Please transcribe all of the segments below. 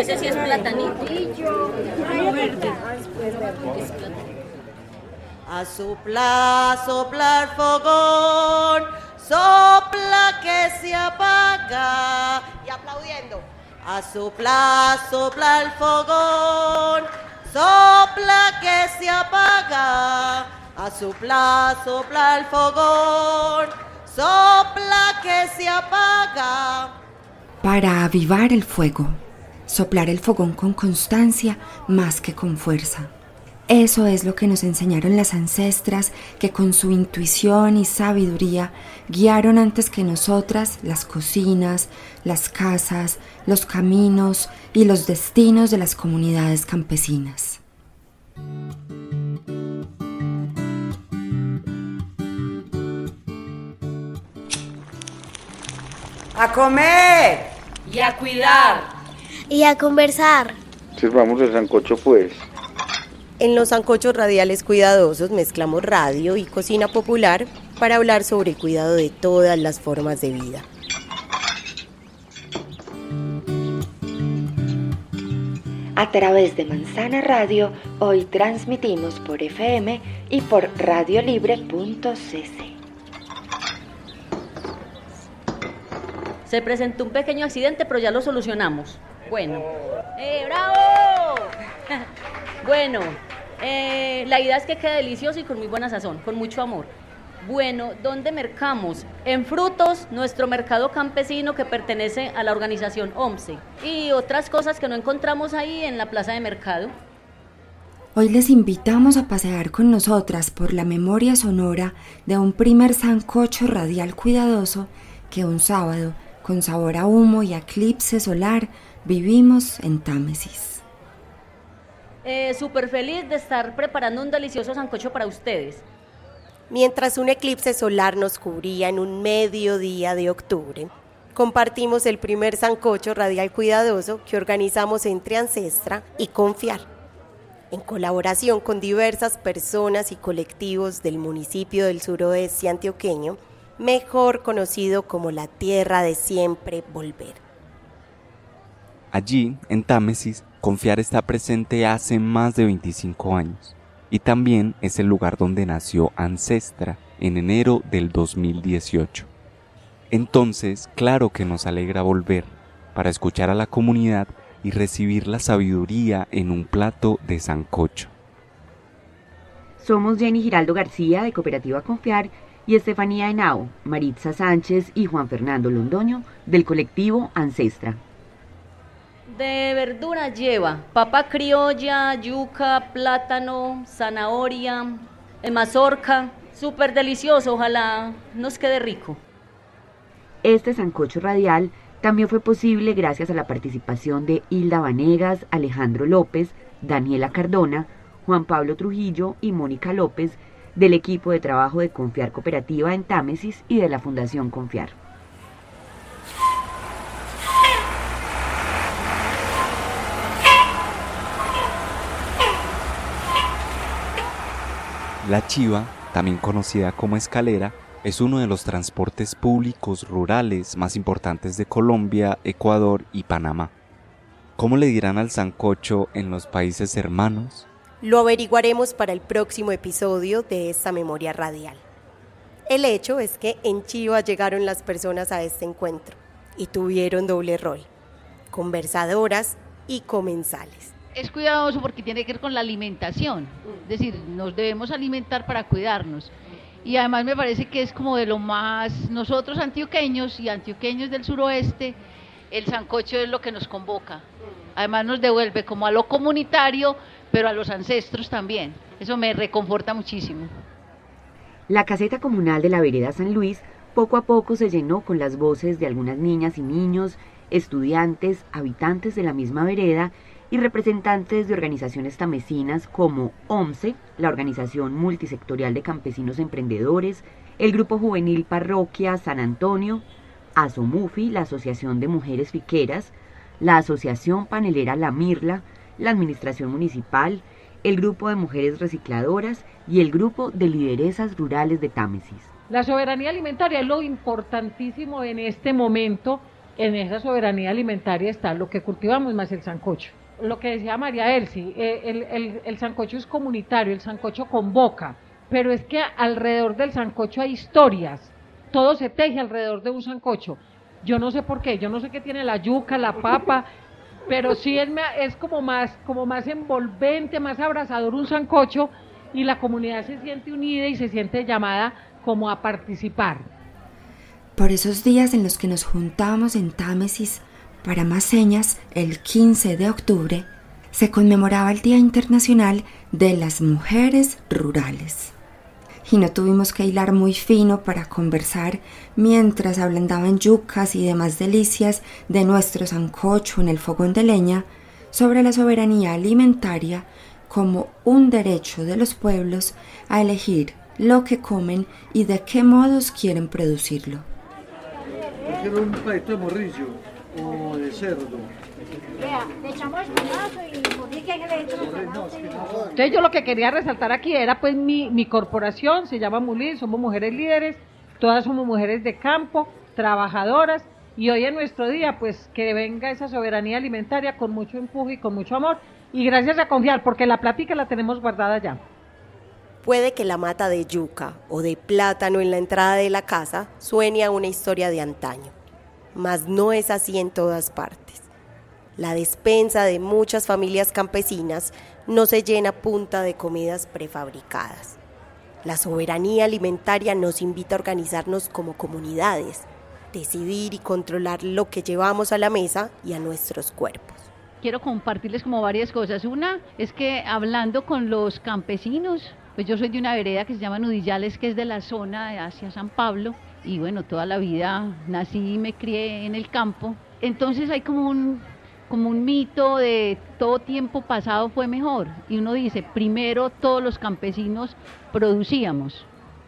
ese sí es platanito. A sopla, sopla el fogón, sopla que se apaga. Y aplaudiendo. A sopla, sopla el fogón, sopla que se apaga. A sopla, sopla el fogón, sopla que se apaga. Para avivar el fuego, soplar el fogón con constancia más que con fuerza. Eso es lo que nos enseñaron las ancestras que con su intuición y sabiduría guiaron antes que nosotras las cocinas, las casas, los caminos y los destinos de las comunidades campesinas. A comer. Y a cuidar. Y a conversar. Sirvamos el sancocho pues. En los sancochos radiales cuidadosos mezclamos radio y cocina popular para hablar sobre el cuidado de todas las formas de vida. A través de Manzana Radio, hoy transmitimos por FM y por radiolibre.cc. Se presentó un pequeño accidente, pero ya lo solucionamos. Bueno. ¡Eh, bravo! bueno, eh, la idea es que quede delicioso y con muy buena sazón, con mucho amor. Bueno, ¿dónde mercamos? En Frutos, nuestro mercado campesino que pertenece a la organización OMSE. Y otras cosas que no encontramos ahí en la plaza de mercado. Hoy les invitamos a pasear con nosotras por la memoria sonora de un primer sancocho radial cuidadoso que un sábado, con sabor a humo y eclipse solar, vivimos en Támesis. Eh, Súper feliz de estar preparando un delicioso sancocho para ustedes. Mientras un eclipse solar nos cubría en un mediodía de octubre, compartimos el primer sancocho radial cuidadoso que organizamos entre Ancestra y Confiar, en colaboración con diversas personas y colectivos del municipio del suroeste antioqueño, mejor conocido como la tierra de siempre volver. Allí, en Támesis, Confiar está presente hace más de 25 años y también es el lugar donde nació Ancestra en enero del 2018. Entonces, claro que nos alegra volver para escuchar a la comunidad y recibir la sabiduría en un plato de sancocho. Somos Jenny Giraldo García de Cooperativa Confiar y Estefanía Henao, Maritza Sánchez y Juan Fernando Londoño del colectivo Ancestra. De verdura lleva papa criolla, yuca, plátano, zanahoria, eh, mazorca. Súper delicioso, ojalá nos quede rico. Este sancocho radial también fue posible gracias a la participación de Hilda Vanegas, Alejandro López, Daniela Cardona, Juan Pablo Trujillo y Mónica López del equipo de trabajo de Confiar Cooperativa en Támesis y de la Fundación Confiar. La chiva, también conocida como escalera, es uno de los transportes públicos rurales más importantes de Colombia, Ecuador y Panamá. ¿Cómo le dirán al sancocho en los países hermanos? Lo averiguaremos para el próximo episodio de esta memoria radial. El hecho es que en Chiva llegaron las personas a este encuentro y tuvieron doble rol, conversadoras y comensales. Es cuidadoso porque tiene que ver con la alimentación, es decir, nos debemos alimentar para cuidarnos. Y además me parece que es como de lo más, nosotros antioqueños y antioqueños del suroeste, el sancocho es lo que nos convoca. Además nos devuelve como a lo comunitario, pero a los ancestros también. Eso me reconforta muchísimo. La caseta comunal de la vereda San Luis poco a poco se llenó con las voces de algunas niñas y niños, estudiantes, habitantes de la misma vereda y representantes de organizaciones tamesinas como OMSE, la Organización Multisectorial de Campesinos Emprendedores, el Grupo Juvenil Parroquia San Antonio, ASOMUFI, la Asociación de Mujeres Fiqueras, la Asociación Panelera La Mirla, la Administración Municipal, el Grupo de Mujeres Recicladoras y el Grupo de Lideresas Rurales de Támesis. La soberanía alimentaria es lo importantísimo en este momento en esa soberanía alimentaria está lo que cultivamos más el sancocho. Lo que decía María Elsie, eh, el, el, el sancocho es comunitario, el sancocho convoca, pero es que alrededor del sancocho hay historias, todo se teje alrededor de un sancocho. Yo no sé por qué, yo no sé qué tiene la yuca, la papa, pero sí es, es como, más, como más envolvente, más abrazador un sancocho y la comunidad se siente unida y se siente llamada como a participar. Por esos días en los que nos juntamos en Támesis para más señas, el 15 de octubre, se conmemoraba el Día Internacional de las Mujeres Rurales y no tuvimos que hilar muy fino para conversar mientras ablandaban yucas y demás delicias de nuestro sancocho en el fogón de leña sobre la soberanía alimentaria como un derecho de los pueblos a elegir lo que comen y de qué modos quieren producirlo. Un de morrillo Entonces yo lo que quería resaltar aquí era pues mi, mi corporación, se llama Mulín, somos mujeres líderes, todas somos mujeres de campo, trabajadoras, y hoy en nuestro día pues que venga esa soberanía alimentaria con mucho empuje y con mucho amor, y gracias a confiar, porque la plática la tenemos guardada ya. Puede que la mata de yuca o de plátano en la entrada de la casa suene a una historia de antaño, mas no es así en todas partes. La despensa de muchas familias campesinas no se llena punta de comidas prefabricadas. La soberanía alimentaria nos invita a organizarnos como comunidades, decidir y controlar lo que llevamos a la mesa y a nuestros cuerpos. Quiero compartirles como varias cosas. Una es que hablando con los campesinos, pues yo soy de una vereda que se llama Nudillales, que es de la zona hacia San Pablo, y bueno, toda la vida nací y me crié en el campo. Entonces hay como un como un mito de todo tiempo pasado fue mejor. Y uno dice, primero todos los campesinos producíamos,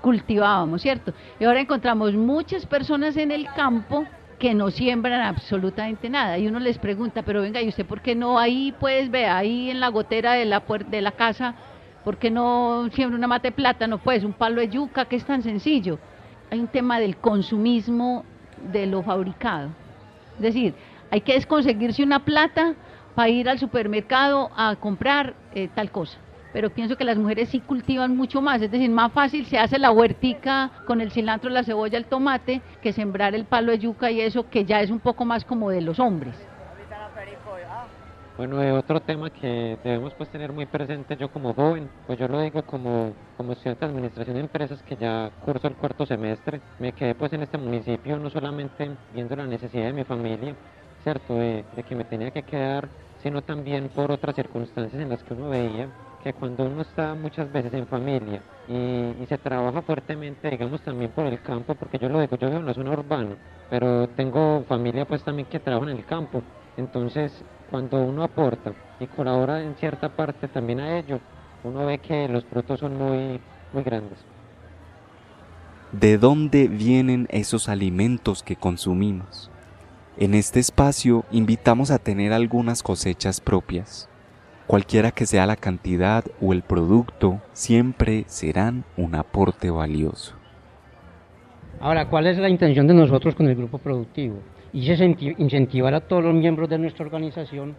cultivábamos, ¿cierto? Y ahora encontramos muchas personas en el campo que no siembran absolutamente nada. Y uno les pregunta, pero venga, ¿y usted por qué no ahí, pues, ve, ahí en la gotera de la, de la casa, ¿por qué no siembra una mate de plátano, pues, un palo de yuca, que es tan sencillo? Hay un tema del consumismo de lo fabricado. Es decir, hay que conseguirse una plata para ir al supermercado a comprar eh, tal cosa. Pero pienso que las mujeres sí cultivan mucho más, es decir, más fácil se hace la huertica con el cilantro, la cebolla, el tomate, que sembrar el palo de yuca y eso, que ya es un poco más como de los hombres. Bueno, eh, otro tema que debemos pues tener muy presente yo como joven, pues yo lo digo como, como estudiante de administración de empresas que ya curso el cuarto semestre, me quedé pues en este municipio no solamente viendo la necesidad de mi familia, ¿cierto? De, que me tenía que quedar, sino también por otras circunstancias en las que uno veía que cuando uno está muchas veces en familia y, se trabaja fuertemente, digamos también por el campo, porque yo lo digo, yo vivo en una zona urbana, pero tengo familia pues también que trabaja en el campo, entonces cuando uno aporta y colabora en cierta parte también a ello, uno ve que los frutos son muy, muy grandes. ¿De dónde vienen esos alimentos que consumimos? En este espacio invitamos a tener algunas cosechas propias. Cualquiera que sea la cantidad o el producto, siempre serán un aporte valioso. Ahora, ¿cuál es la intención de nosotros con el grupo productivo? Y es incentivar a todos los miembros de nuestra organización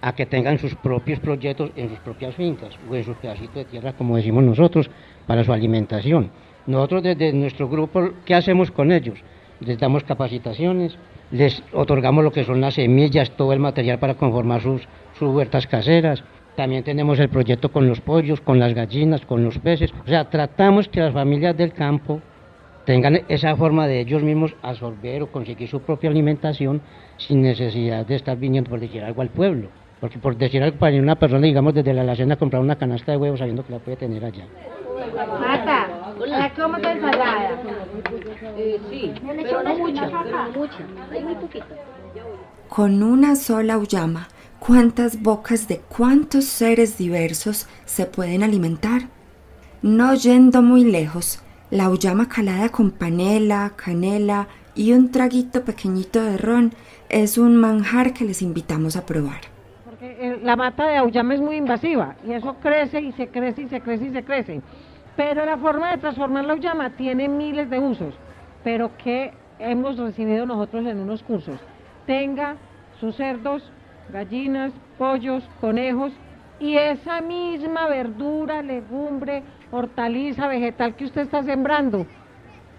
a que tengan sus propios proyectos en sus propias fincas o en sus pedacitos de tierra, como decimos nosotros, para su alimentación. Nosotros desde nuestro grupo, ¿qué hacemos con ellos? Les damos capacitaciones, les otorgamos lo que son las semillas, todo el material para conformar sus, sus huertas caseras. También tenemos el proyecto con los pollos, con las gallinas, con los peces. O sea, tratamos que las familias del campo tengan esa forma de ellos mismos absorber o conseguir su propia alimentación sin necesidad de estar viniendo por decir algo al pueblo. Porque por decir algo para una persona, digamos, desde la alacena comprar una canasta de huevos sabiendo que la puede tener allá. Marta, ¿cómo te ensalada? Eh, sí, pero no mucha, pero mucha, hay muy poquito. Con una sola uyama, ¿cuántas bocas de cuántos seres diversos se pueden alimentar? No yendo muy lejos, la uyama calada con panela, canela y un traguito pequeñito de ron es un manjar que les invitamos a probar. Porque eh, la mata de auyama es muy invasiva y eso crece y se crece y se crece y se crece. Pero la forma de transformar la uyama tiene miles de usos, pero que hemos recibido nosotros en unos cursos. tenga sus cerdos, gallinas, pollos, conejos y esa misma verdura, legumbre, hortaliza, vegetal que usted está sembrando,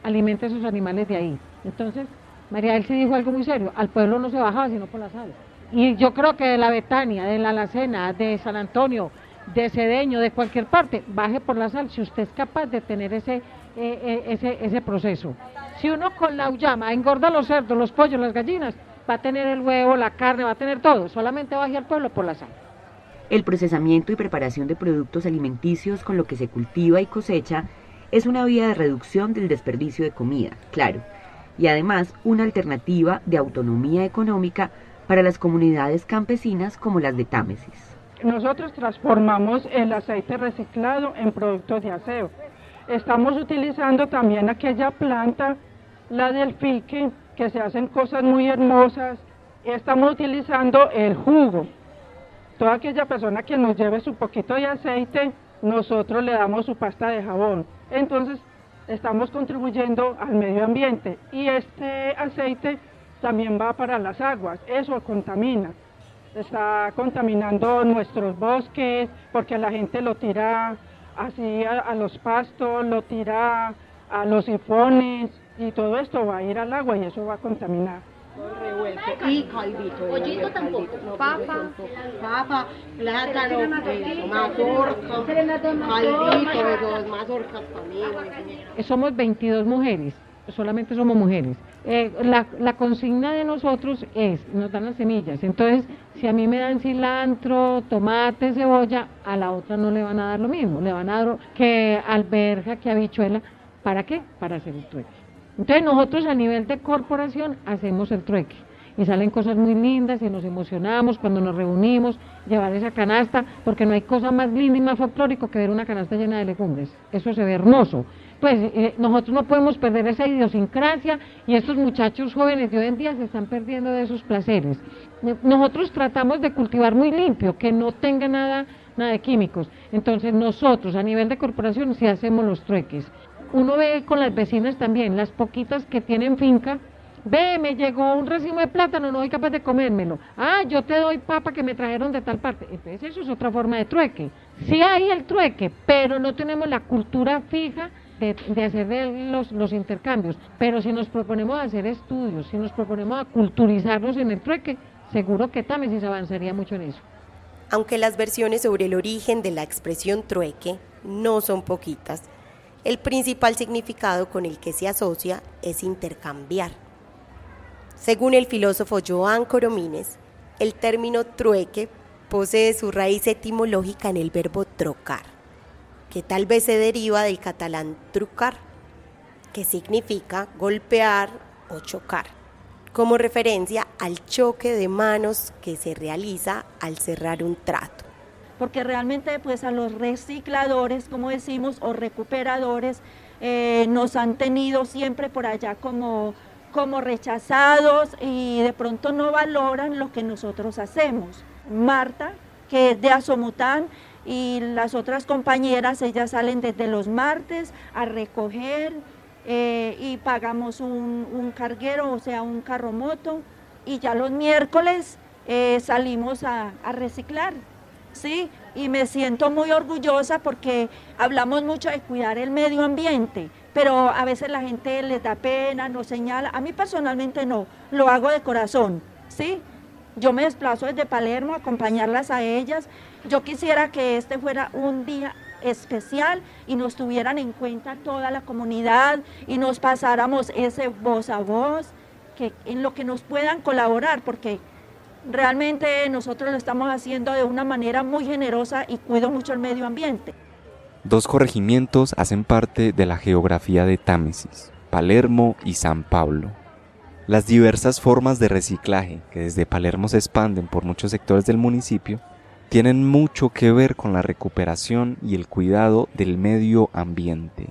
alimente a sus animales de ahí. Entonces, María Elsie dijo algo muy serio, al pueblo no se bajaba sino por la sal. Y yo creo que de la Betania, de la Alacena, de San Antonio, de Cedeño, de cualquier parte, baje por la sal si usted es capaz de tener ese, eh, eh, ese, proceso. Si uno con la uyama engorda los cerdos, los pollos, las gallinas, va a tener el huevo, la carne, va a tener todo, solamente baje al pueblo por la sal. El procesamiento y preparación de productos alimenticios con lo que se cultiva y cosecha es una vía de reducción del desperdicio de comida, claro, y además una alternativa de autonomía económica para las comunidades campesinas como las de Támesis. Nosotros transformamos el aceite reciclado en productos de aseo. Estamos utilizando también aquella planta, la del fique, que se hacen cosas muy hermosas. Estamos utilizando el jugo. Toda aquella persona que nos lleve su poquito de aceite, nosotros le damos su pasta de jabón. Entonces, estamos contribuyendo al medio ambiente y este aceite también va para las aguas, eso contamina, está contaminando nuestros bosques porque la gente lo tira así a, los pastos, lo tira a los sifones y todo esto va a ir al agua y eso va a contaminar. Y caldito. Pollito tampoco. Papa, papa, plátano, mazorca, caldito, mazorcas también. Somos 22 mujeres, solamente somos mujeres. Eh, la, la, consigna de nosotros es, nos dan las semillas, entonces si a mí me dan cilantro, tomate, cebolla, a la otra no le van a dar lo mismo, le van a dar que alberja, que habichuela, ¿para qué? Para hacer el trueque. Entonces nosotros a nivel de corporación hacemos el trueque y salen cosas muy lindas y nos emocionamos cuando nos reunimos, llevar esa canasta, porque no hay cosa más linda y más folclórico que ver una canasta llena de legumbres. Eso se ve hermoso. Pues eh, nosotros no podemos perder esa idiosincrasia y estos muchachos jóvenes de hoy en día se están perdiendo de esos placeres. Nosotros tratamos de cultivar muy limpio, que no tenga nada, nada de químicos. Entonces nosotros a nivel de corporación sí hacemos los trueques uno ve con las vecinas también, las poquitas que tienen finca, ve, me llegó un racimo de plátano, no soy capaz de comérmelo. Ah, yo te doy papa que me trajeron de tal parte. Entonces eso es otra forma de trueque. Sí hay el trueque, pero no tenemos la cultura fija de, hacer los, los intercambios. Pero si nos proponemos hacer estudios, si nos proponemos a culturizarnos en el trueque, seguro que también se avanzaría mucho en eso. Aunque las versiones sobre el origen de la expresión trueque no son poquitas, el principal significado con el que se asocia es intercambiar. Según el filósofo Joan Coromines, el término trueque posee su raíz etimológica en el verbo trocar, que tal vez se deriva del catalán trucar, que significa golpear o chocar, como referencia al choque de manos que se realiza al cerrar un trato porque realmente pues a los recicladores, como decimos, o recuperadores, eh, nos han tenido siempre por allá como, como rechazados y de pronto no valoran lo que nosotros hacemos. Marta, que es de Azomután, y las otras compañeras, ellas salen desde los martes a recoger eh, y pagamos un, carguero, o sea, un carromoto, y ya los miércoles eh, salimos a reciclar. ¿Sí? Y me siento muy orgullosa porque hablamos mucho de cuidar el medio ambiente, pero a veces la gente les da pena, nos señala. A mí personalmente no, lo hago de corazón, ¿sí? Yo me desplazo desde Palermo a acompañarlas a ellas. Yo quisiera que este fuera un día especial y nos tuvieran en cuenta toda la comunidad y nos pasáramos ese voz a voz, que en lo que nos puedan colaborar, porque Realmente nosotros lo estamos haciendo de una manera muy generosa y cuido mucho el medio ambiente. Dos corregimientos hacen parte de la geografía de Támesis, Palermo y San Pablo. Las diversas formas de reciclaje que desde Palermo se expanden por muchos sectores del municipio tienen mucho que ver con la recuperación y el cuidado del medio ambiente.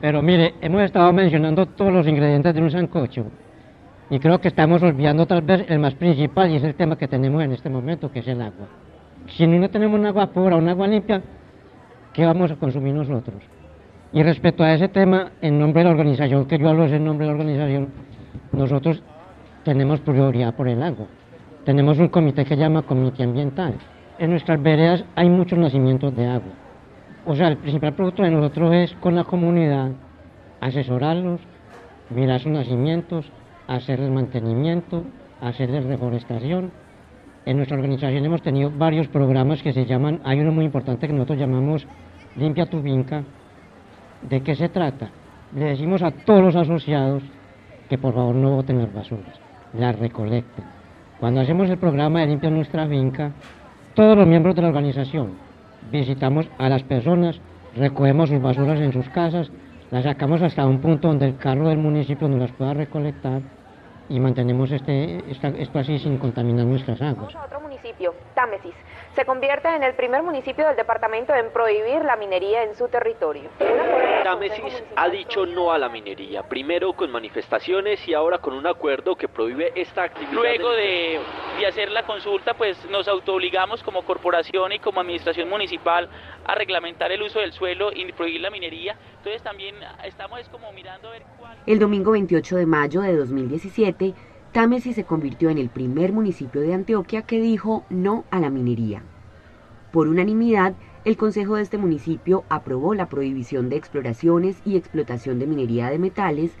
Pero mire, hemos estado mencionando todos los ingredientes de un sancocho, y creo que estamos olvidando tal vez el más principal y es el tema que tenemos en este momento, que es el agua. Si no tenemos un agua pura, un agua limpia, ¿qué vamos a consumir nosotros? Y respecto a ese tema, en nombre de la organización, que yo hablo es en nombre de la organización, nosotros tenemos prioridad por el agua. Tenemos un comité que llama Comité Ambiental. En nuestras veredas hay muchos nacimientos de agua. O sea, el principal producto de nosotros es con la comunidad asesorarlos, mirar sus nacimientos, hacerles mantenimiento, hacerles reforestación. En nuestra organización hemos tenido varios programas que se llaman, hay uno muy importante que nosotros llamamos Limpia tu Vinca. ¿De qué se trata? Le decimos a todos los asociados que por favor no boten las basuras, las recolecten. Cuando hacemos el programa de Limpia nuestra finca, todos los miembros de la organización visitamos a las personas, recogemos sus basuras en sus casas, las sacamos hasta un punto donde el carro del municipio nos las pueda recolectar y mantenemos este, esto así sin contaminar nuestras aguas. Támesis se convierte en el primer municipio del departamento en prohibir la minería en su territorio. Támesis ha dicho no a la minería, primero con manifestaciones y ahora con un acuerdo que prohíbe esta actividad. Luego de, de hacer la consulta, pues nos autoobligamos como corporación y como administración municipal a reglamentar el uso del suelo y prohibir la minería. Entonces también estamos como mirando a ver cuál... El domingo 28 de mayo de 2017 Támesis se convirtió en el primer municipio de Antioquia que dijo no a la minería. Por unanimidad, el Consejo de este municipio aprobó la prohibición de exploraciones y explotación de minería de metales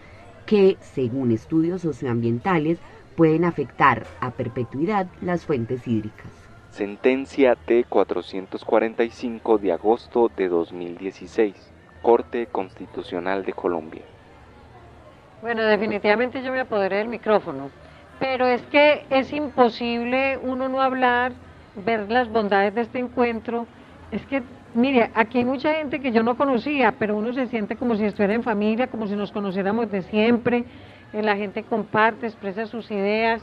que, según estudios socioambientales, pueden afectar a perpetuidad las fuentes hídricas. Sentencia T-445 de agosto de 2016, Corte Constitucional de Colombia. Bueno, definitivamente yo me apoderé del micrófono pero es que es imposible uno no hablar, ver las bondades de este encuentro. Es que, mire, aquí hay mucha gente que yo no conocía, pero uno se siente como si estuviera en familia, como si nos conociéramos de siempre. La gente comparte, expresa sus ideas.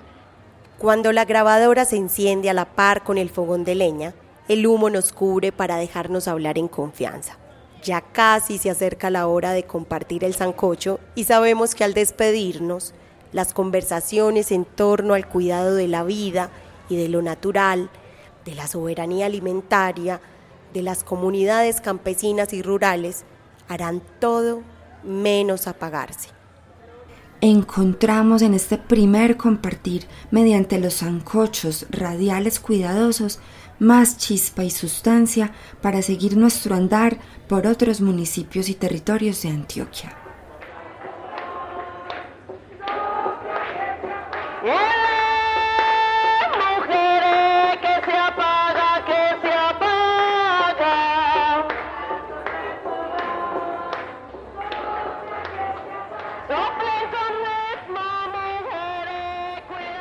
Cuando la grabadora se enciende a la par con el fogón de leña, el humo nos cubre para dejarnos hablar en confianza. Ya casi se acerca la hora de compartir el sancocho y sabemos que al despedirnos las conversaciones en torno al cuidado de la vida y de lo natural, de la soberanía alimentaria, de las comunidades campesinas y rurales, harán todo menos apagarse. Encontramos en este primer compartir, mediante los zancochos radiales cuidadosos, más chispa y sustancia para seguir nuestro andar por otros municipios y territorios de Antioquia.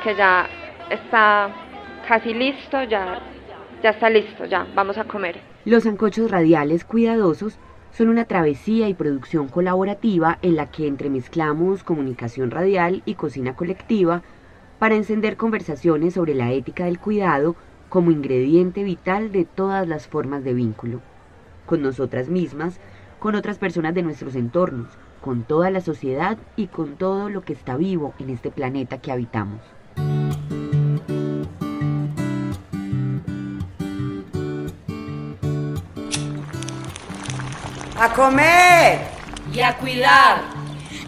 Que ya está casi listo, ya, ya está listo, ya, vamos a comer. Los ancochos radiales cuidadosos son una travesía y producción colaborativa en la que entremezclamos comunicación radial y cocina colectiva para encender conversaciones sobre la ética del cuidado como ingrediente vital de todas las formas de vínculo, con nosotras mismas, con otras personas de nuestros entornos, con toda la sociedad y con todo lo que está vivo en este planeta que habitamos. A comer y a cuidar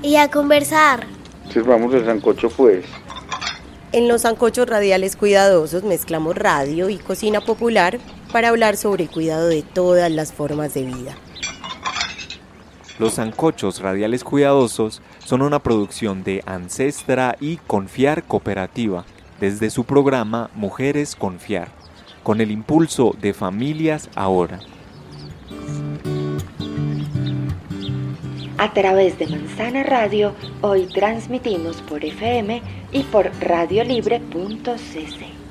y a conversar. Sirvamos el sancocho pues. En los sancochos radiales cuidadosos mezclamos radio y cocina popular para hablar sobre el cuidado de todas las formas de vida. Los zancochos radiales cuidadosos son una producción de Ancestra y Confiar Cooperativa desde su programa Mujeres Confiar, con el impulso de Familias Ahora. A través de Manzana Radio, hoy transmitimos por FM y por radiolibre.cc.